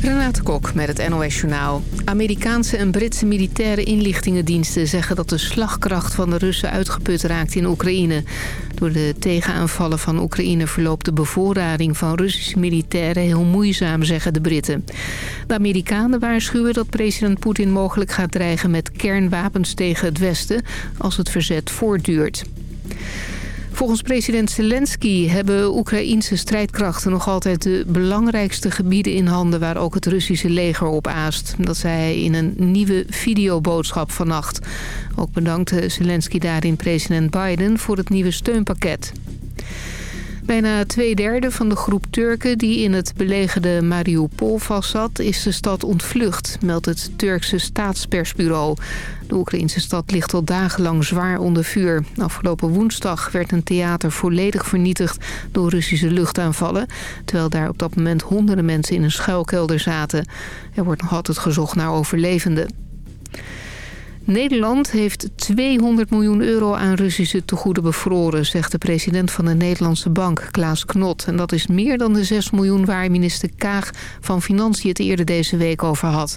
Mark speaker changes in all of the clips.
Speaker 1: Renate Kok met het NOS Journaal. Amerikaanse en Britse militaire inlichtingendiensten zeggen dat de slagkracht van de Russen uitgeput raakt in Oekraïne. Door de tegenaanvallen van Oekraïne verloopt de bevoorrading van Russische militairen heel moeizaam, zeggen de Britten. De Amerikanen waarschuwen dat president Poetin mogelijk gaat dreigen met kernwapens tegen het Westen als het verzet voortduurt. Volgens president Zelensky hebben Oekraïense strijdkrachten nog altijd de belangrijkste gebieden in handen waar ook het Russische leger op aast. Dat zei hij in een nieuwe videoboodschap vannacht. Ook bedankte Zelensky daarin president Biden voor het nieuwe steunpakket. Bijna twee derde van de groep Turken die in het belegerde Mariupol vastzat... is de stad ontvlucht, meldt het Turkse staatspersbureau. De Oekraïnse stad ligt al dagenlang zwaar onder vuur. Afgelopen woensdag werd een theater volledig vernietigd door Russische luchtaanvallen... terwijl daar op dat moment honderden mensen in een schuilkelder zaten. Er wordt nog altijd gezocht naar overlevenden. Nederland heeft 200 miljoen euro aan Russische tegoeden bevroren... zegt de president van de Nederlandse bank, Klaas Knot. En dat is meer dan de 6 miljoen waar minister Kaag van Financiën het eerder deze week over had.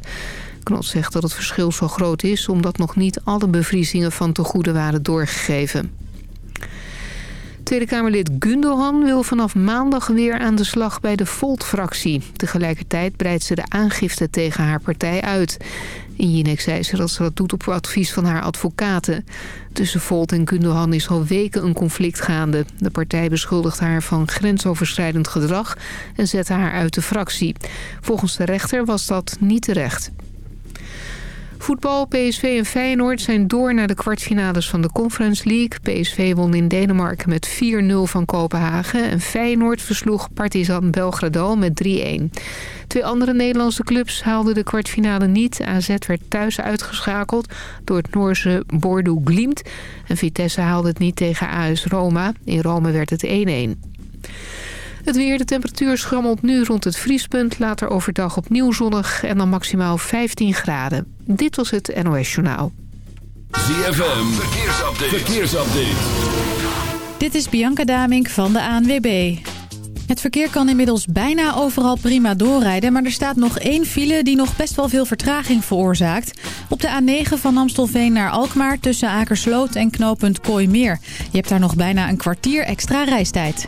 Speaker 1: Knot zegt dat het verschil zo groot is... omdat nog niet alle bevriezingen van tegoeden waren doorgegeven. Tweede Kamerlid Gundogan wil vanaf maandag weer aan de slag bij de Volt-fractie. Tegelijkertijd breidt ze de aangifte tegen haar partij uit. In Jinek zei ze dat ze dat doet op advies van haar advocaten. Tussen Volt en Gundogan is al weken een conflict gaande. De partij beschuldigt haar van grensoverschrijdend gedrag en zette haar uit de fractie. Volgens de rechter was dat niet terecht. Voetbal, PSV en Feyenoord zijn door naar de kwartfinales van de Conference League. PSV won in Denemarken met 4-0 van Kopenhagen. En Feyenoord versloeg Partizan Belgrado met 3-1. Twee andere Nederlandse clubs haalden de kwartfinale niet. AZ werd thuis uitgeschakeld door het Noorse Bordeaux Glimt. En Vitesse haalde het niet tegen AS Roma. In Rome werd het 1-1. Het weer, de temperatuur schrammelt nu rond het vriespunt. Later overdag opnieuw zonnig en dan maximaal 15 graden. Dit was het NOS Journaal.
Speaker 2: ZFM, verkeersupdate. verkeersupdate.
Speaker 3: Dit is Bianca Damink van de ANWB. Het verkeer kan inmiddels bijna overal prima doorrijden... maar er staat nog één file die nog best wel veel vertraging veroorzaakt. Op de A9 van Amstelveen naar Alkmaar tussen Akersloot en knooppunt Kooimeer. Je hebt daar nog bijna een kwartier extra reistijd.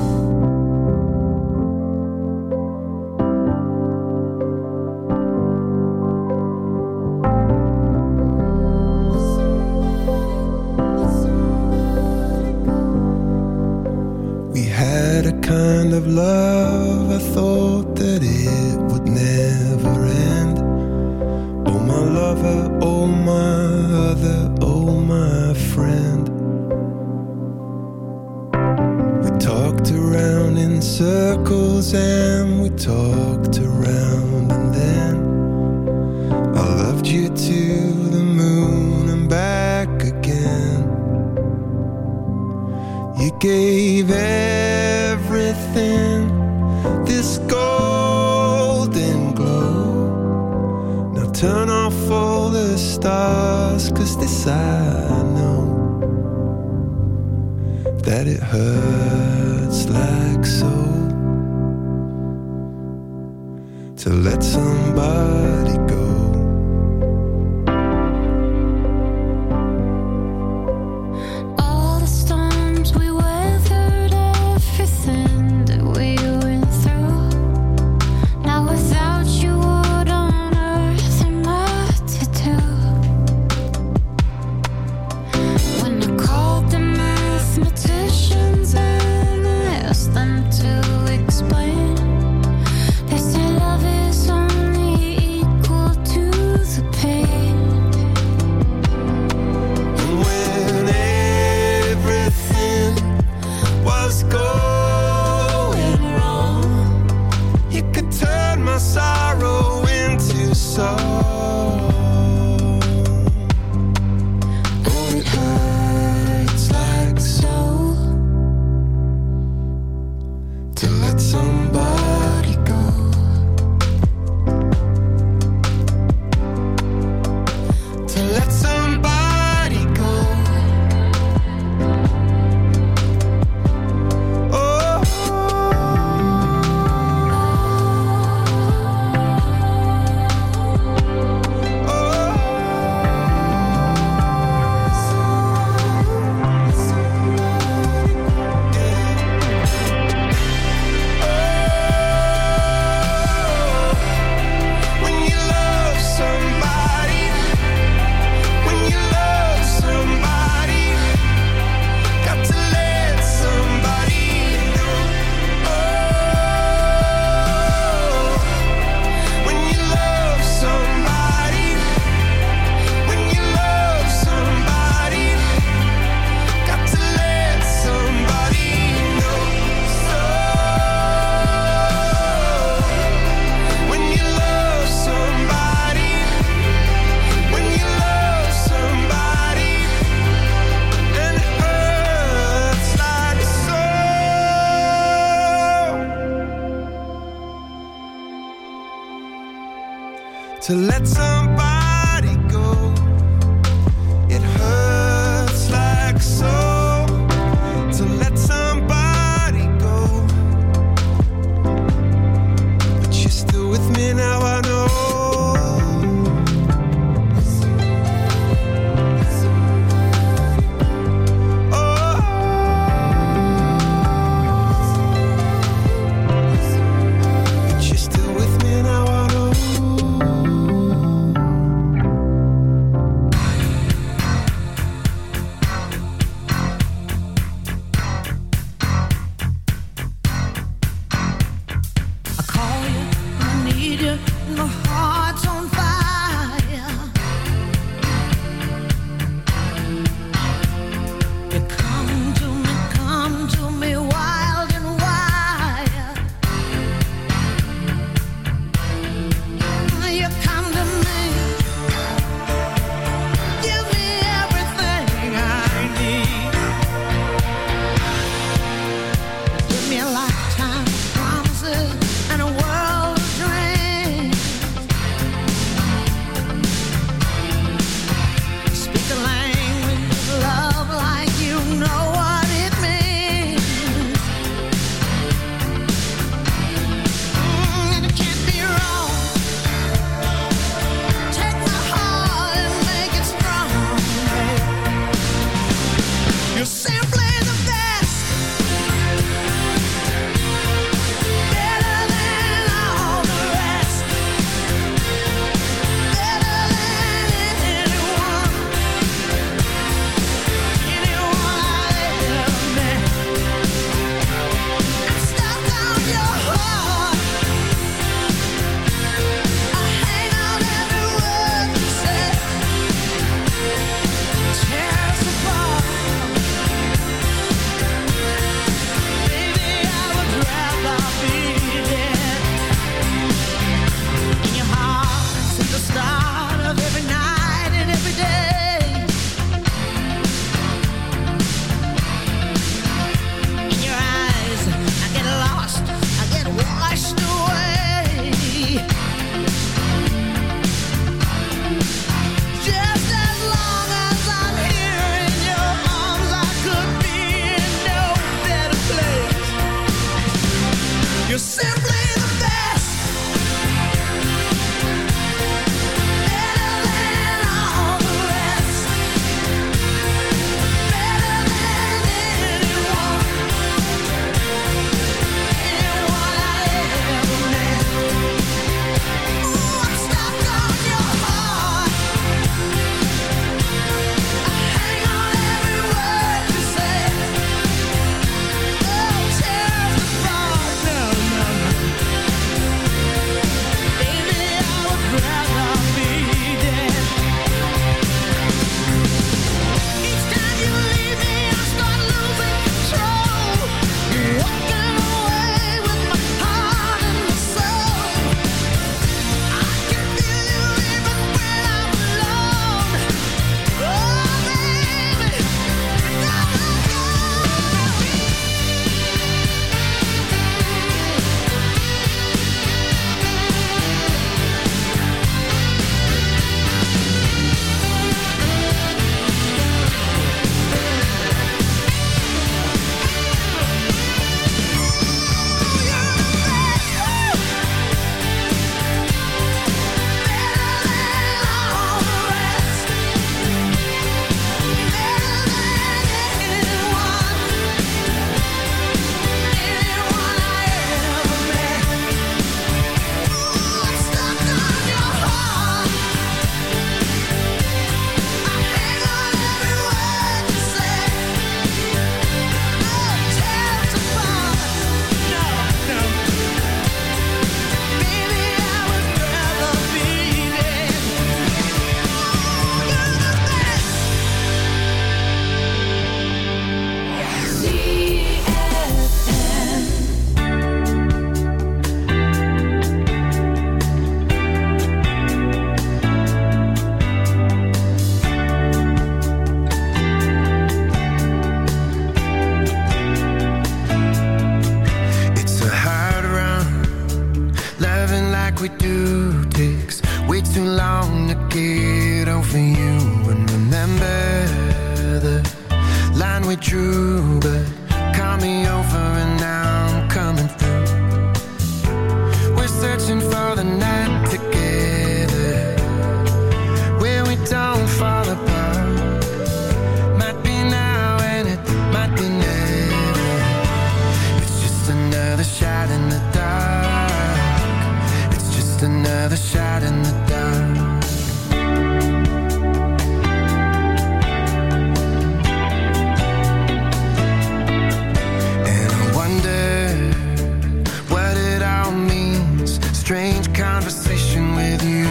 Speaker 4: Strange conversation with you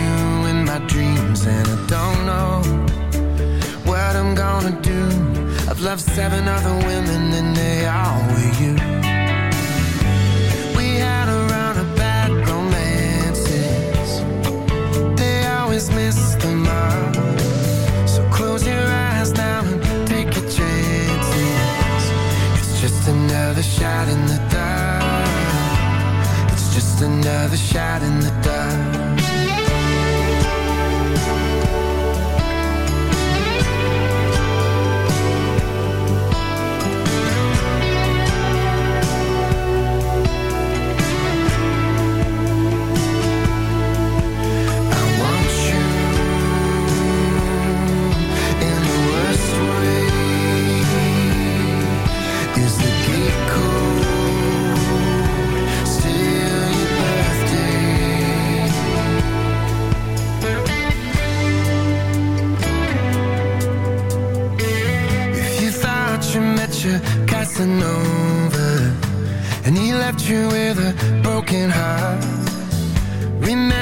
Speaker 4: in my dreams, and I don't know what I'm gonna do. I've loved seven other women, and they all were you. We had a run of bad romances. They always miss the mark. So close your eyes now and take your chances. It's just another shot in the dark. Another shot in the dark. nothing over. And he left you with
Speaker 2: a broken heart.
Speaker 1: Remember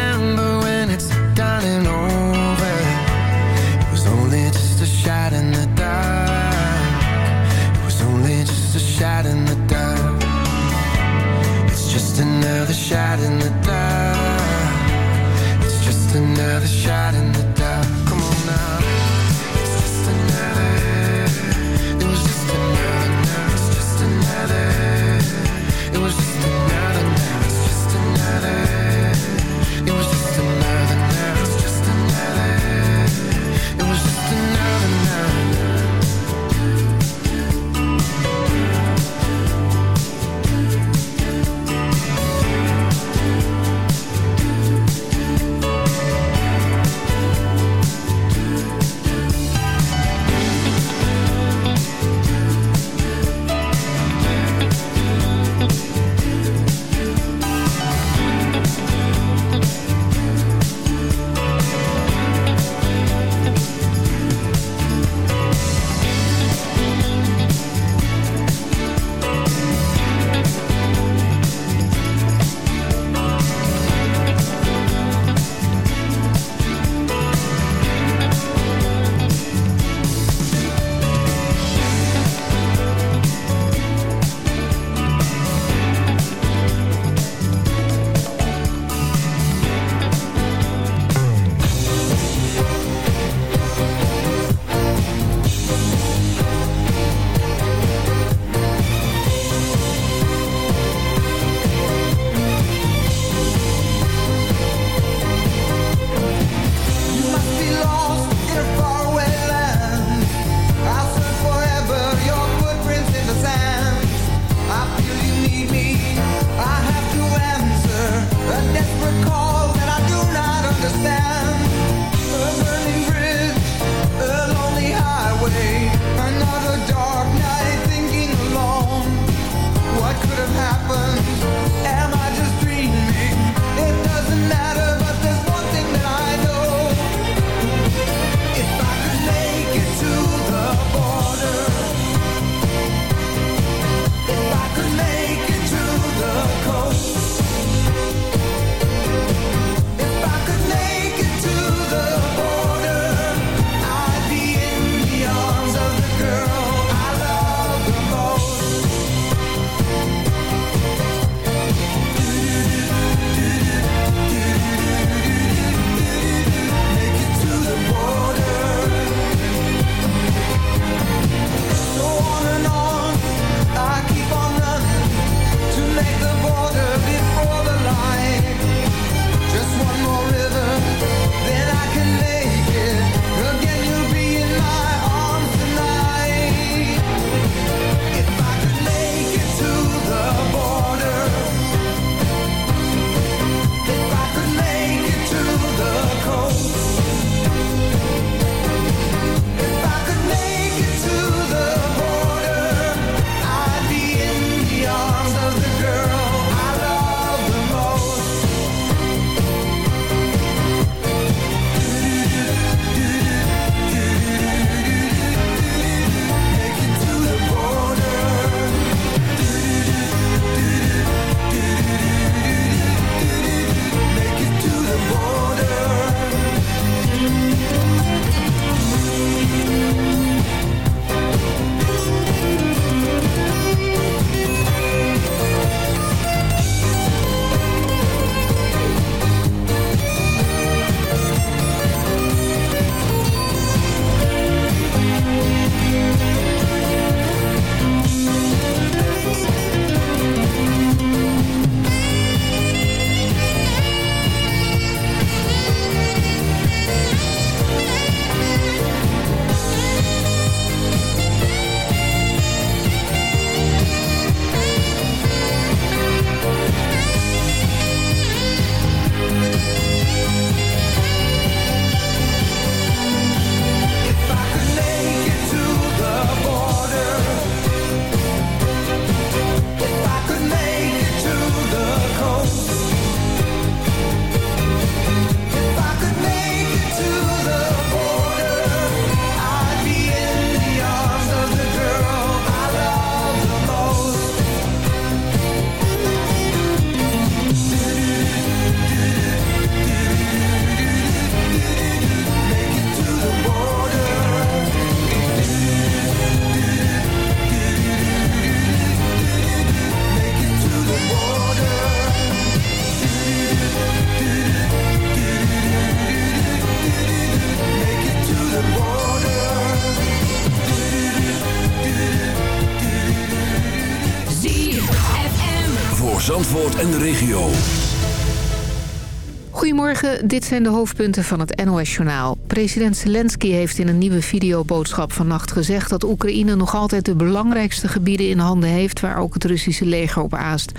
Speaker 1: dit zijn de hoofdpunten van het NOS-journaal. President Zelensky heeft in een nieuwe videoboodschap vannacht gezegd... dat Oekraïne nog altijd de belangrijkste gebieden in handen heeft... waar ook het Russische leger op aast.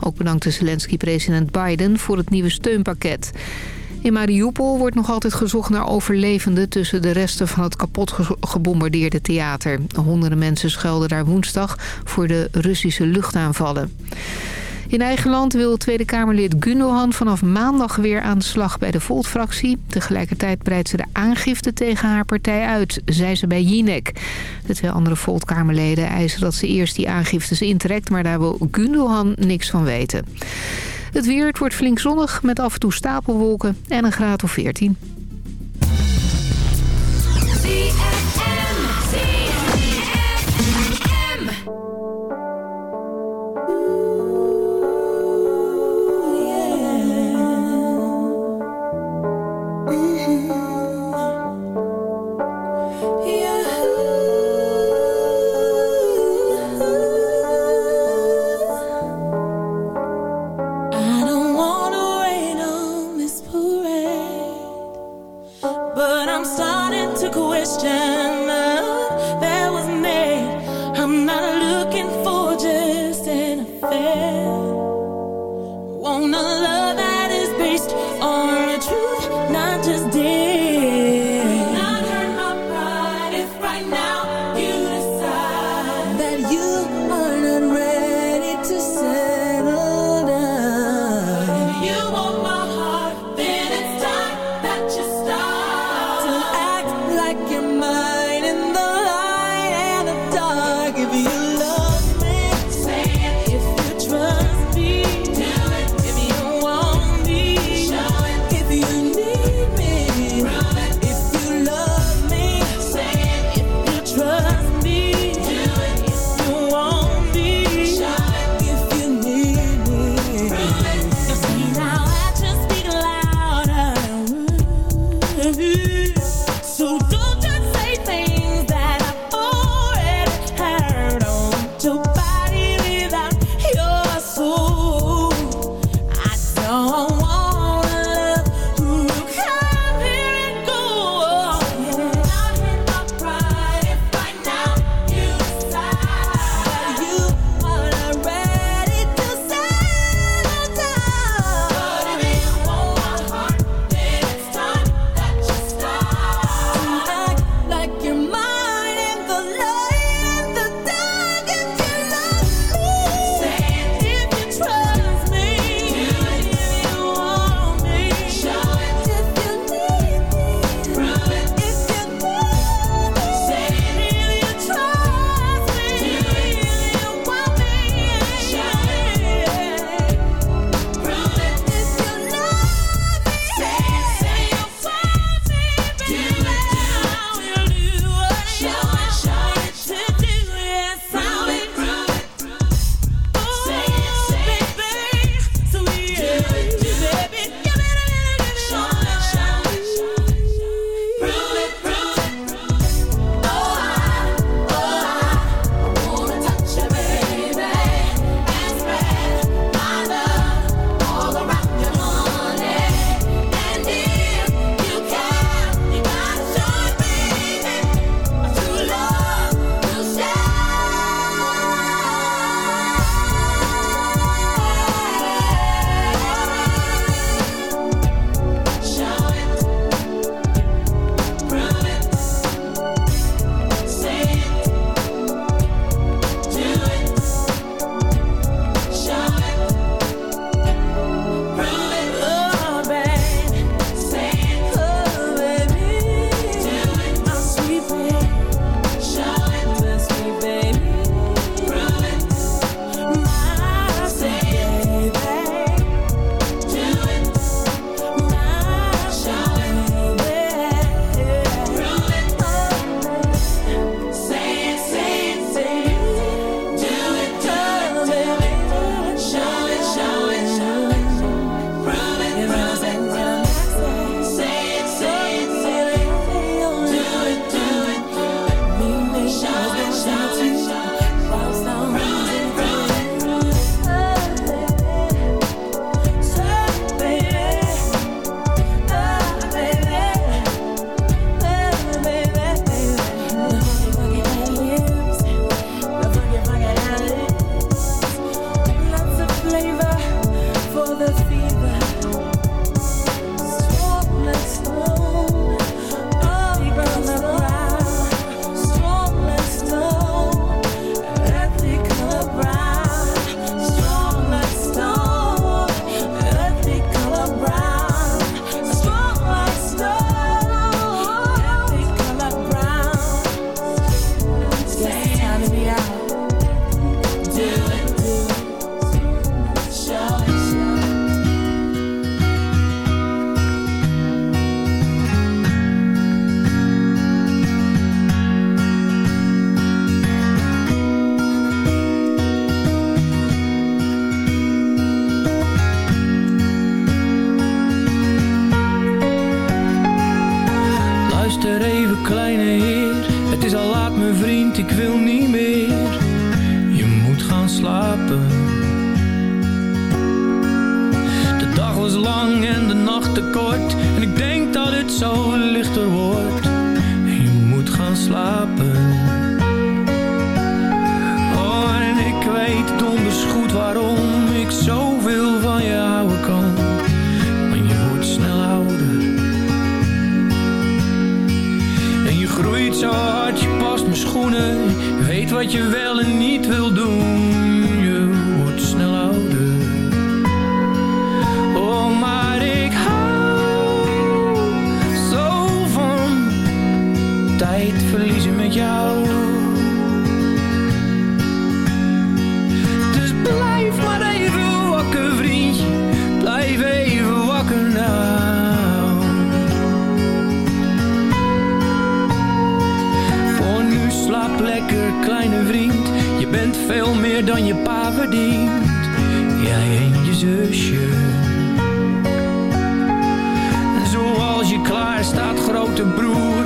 Speaker 1: Ook bedankte Zelensky president Biden voor het nieuwe steunpakket. In Mariupol wordt nog altijd gezocht naar overlevenden... tussen de resten van het kapot gebombardeerde theater. Honderden mensen schuilden daar woensdag voor de Russische luchtaanvallen. In eigen land wil Tweede Kamerlid Gundohan vanaf maandag weer aan de slag bij de Volt-fractie. Tegelijkertijd breidt ze de aangifte tegen haar partij uit, zei ze bij Jinek. De twee andere Volt-kamerleden eisen dat ze eerst die aangiftes intrekt... maar daar wil Gundogan niks van weten. Het weer, het wordt flink zonnig met af en toe stapelwolken en een graad of 14.
Speaker 5: Donders goed waarom ik zoveel van je houden kan. Want je wordt snel ouder. En je groeit zo hard, je past mijn schoenen. Weet wat je wel en niet wil doen. Veel meer dan je pa verdient. Jij en je zusje. Zoals je klaar staat, grote broer.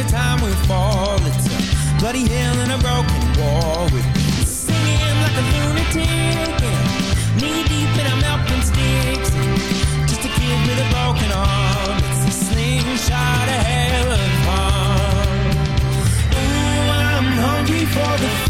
Speaker 6: every time we fall. It's a bloody hill and a broken wall. We're singing like a lunatic, knee deep in our melting sticks. Just a kid with a broken arm. It's a slingshot, a hell of fun. Ooh, I'm hungry for the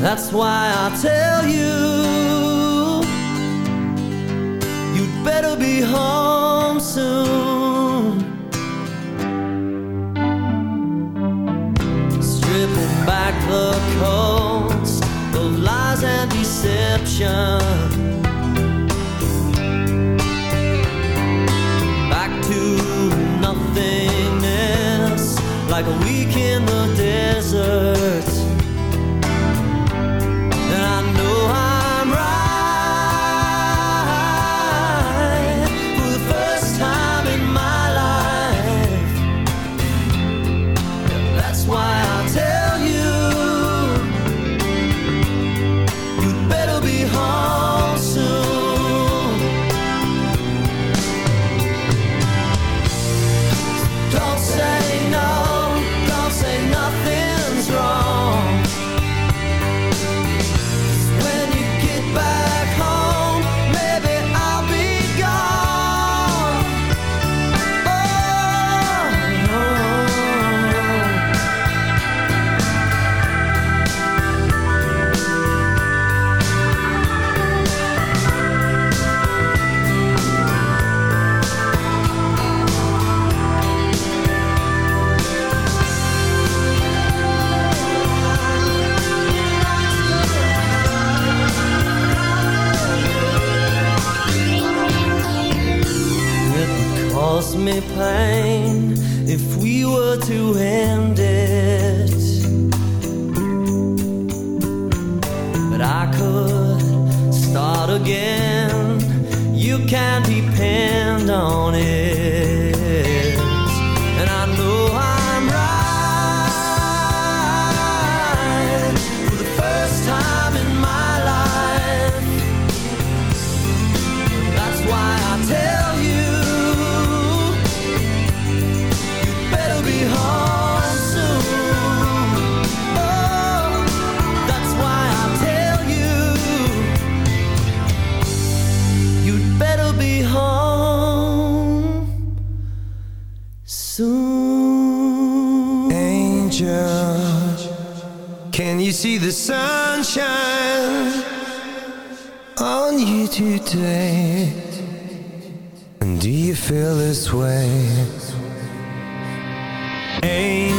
Speaker 7: That's why I tell you, you'd better be home soon.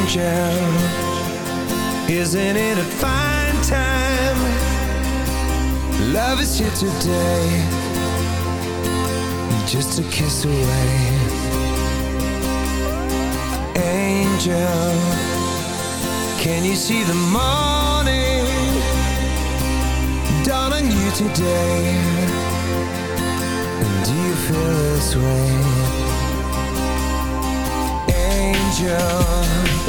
Speaker 8: Angel isn't it a fine time? Love is here today, just a kiss away. Angel, can you see the morning dawn on you today? And do you feel this way? Angel,